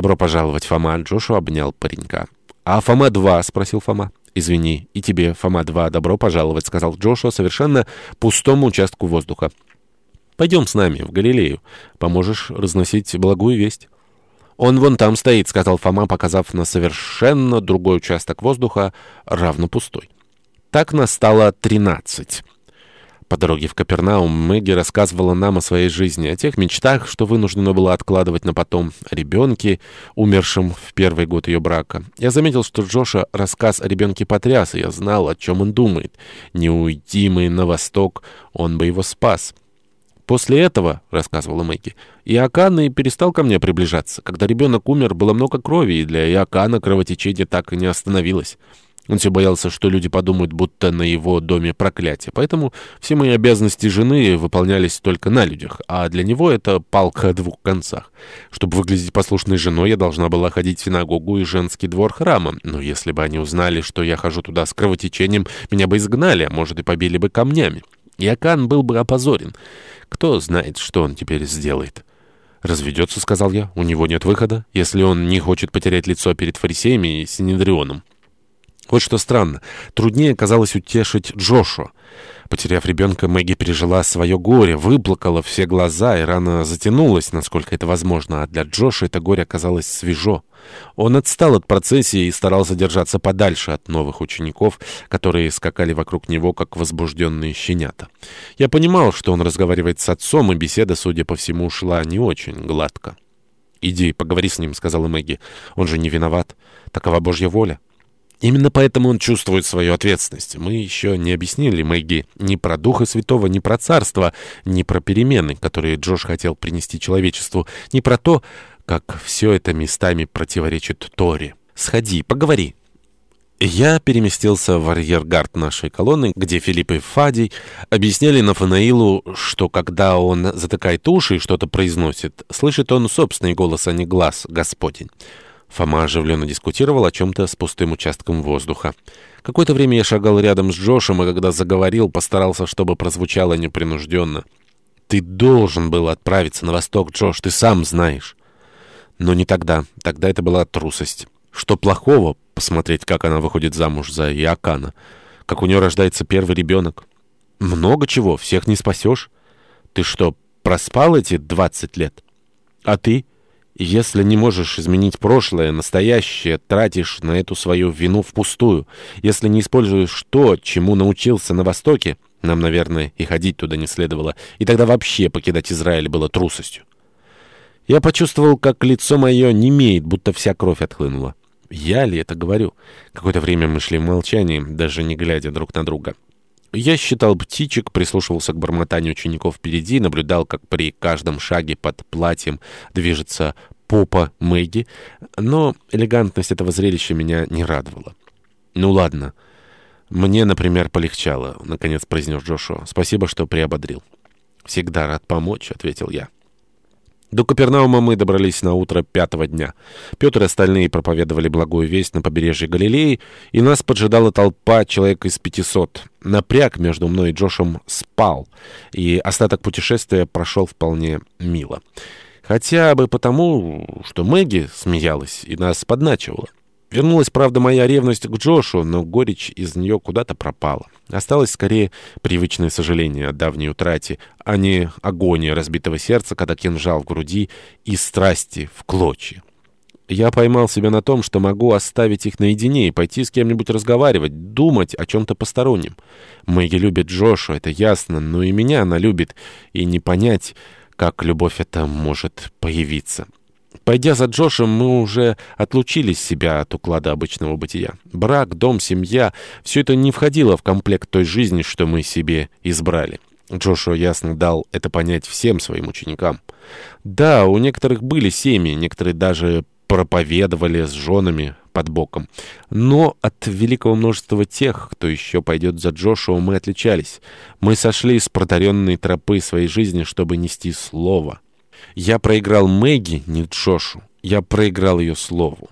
«Добро пожаловать, Фома!» Джошуа обнял паренька. «А Фома-2?» — спросил Фома. «Извини, и тебе, Фома-2, добро пожаловать», — сказал Джошуа совершенно пустому участку воздуха. «Пойдем с нами в Галилею. Поможешь разносить благую весть». «Он вон там стоит», — сказал Фома, показав на совершенно другой участок воздуха, равно пустой. Так настало тринадцать. По дороге в Капернаум Мэгги рассказывала нам о своей жизни, о тех мечтах, что вынуждена была откладывать на потом, о ребенке, умершем в первый год ее брака. Я заметил, что Джоша рассказ о ребенке потряс, и я знал, о чем он думает. Не уйди мы на восток, он бы его спас. «После этого, — рассказывала Мэгги, — Иоканна и перестал ко мне приближаться. Когда ребенок умер, было много крови, и для Иоканна кровотечение так и не остановилось». Он все боялся, что люди подумают, будто на его доме проклятие. Поэтому все мои обязанности жены выполнялись только на людях, а для него это палка о двух концах. Чтобы выглядеть послушной женой, я должна была ходить в синагогу и женский двор храма. Но если бы они узнали, что я хожу туда с кровотечением, меня бы изгнали, а может и побили бы камнями. Иокан был бы опозорен. Кто знает, что он теперь сделает. «Разведется», — сказал я. «У него нет выхода, если он не хочет потерять лицо перед фарисеями и Синедрионом». Вот что странно. Труднее казалось утешить Джошу. Потеряв ребенка, Мэгги пережила свое горе, выплакала все глаза и рано затянулась, насколько это возможно, а для Джоша это горе оказалось свежо. Он отстал от процессии и старался держаться подальше от новых учеников, которые скакали вокруг него, как возбужденные щенята. Я понимал, что он разговаривает с отцом, и беседа, судя по всему, шла не очень гладко. «Иди, поговори с ним», — сказала Мэгги. «Он же не виноват. Такова Божья воля». Именно поэтому он чувствует свою ответственность. Мы еще не объяснили Мэгги ни про Духа Святого, ни про Царство, ни про перемены, которые Джош хотел принести человечеству, ни про то, как все это местами противоречит Торе. «Сходи, поговори». Я переместился в арьергард нашей колонны, где Филипп и Фадий объясняли Нафанаилу, что когда он затыкает уши и что-то произносит, слышит он собственный голос, а не глаз Господень. Фома оживленно дискутировал о чем-то с пустым участком воздуха. Какое-то время я шагал рядом с Джошем, и когда заговорил, постарался, чтобы прозвучало непринужденно. «Ты должен был отправиться на восток, Джош, ты сам знаешь». Но не тогда. Тогда это была трусость. Что плохого посмотреть, как она выходит замуж за Иокана? Как у нее рождается первый ребенок? Много чего, всех не спасешь. Ты что, проспал эти двадцать лет? А ты...» Если не можешь изменить прошлое, настоящее тратишь на эту свою вину впустую. Если не используешь то, чему научился на Востоке, нам, наверное, и ходить туда не следовало, и тогда вообще покидать Израиль было трусостью. Я почувствовал, как лицо мое немеет, будто вся кровь отхлынула. Я ли это говорю? Какое-то время мы шли в молчании, даже не глядя друг на друга. Я считал птичек, прислушивался к бормотанию учеников впереди, наблюдал, как при каждом шаге под платьем движется попа Мэгги, но элегантность этого зрелища меня не радовала. «Ну ладно. Мне, например, полегчало», — наконец произнес Джошуа. «Спасибо, что приободрил». «Всегда рад помочь», — ответил я. До Капернаума мы добрались на утро пятого дня. Петр и остальные проповедовали благую весть на побережье Галилеи, и нас поджидала толпа человек из пятисот. Напряг между мной и Джошем спал, и остаток путешествия прошел вполне мило. Хотя бы потому, что Мэгги смеялась и нас подначивала. Вернулась, правда, моя ревность к Джошу, но горечь из нее куда-то пропала. Осталось скорее привычное сожаление о давней утрате, а не агония разбитого сердца, когда кинжал в груди и страсти в клочья. Я поймал себя на том, что могу оставить их наедине и пойти с кем-нибудь разговаривать, думать о чем-то постороннем. Мэгги любит Джошу, это ясно, но и меня она любит, и не понять, как любовь эта может появиться. Пойдя за Джошем, мы уже отлучили себя от уклада обычного бытия. Брак, дом, семья — все это не входило в комплект той жизни, что мы себе избрали. Джошуа ясно дал это понять всем своим ученикам. Да, у некоторых были семьи, некоторые даже проповедовали с женами под боком. Но от великого множества тех, кто еще пойдет за Джошуа, мы отличались. Мы сошли с протаренной тропы своей жизни, чтобы нести слово. Я проиграл Мэгги, не Джошу. Я проиграл ее слову.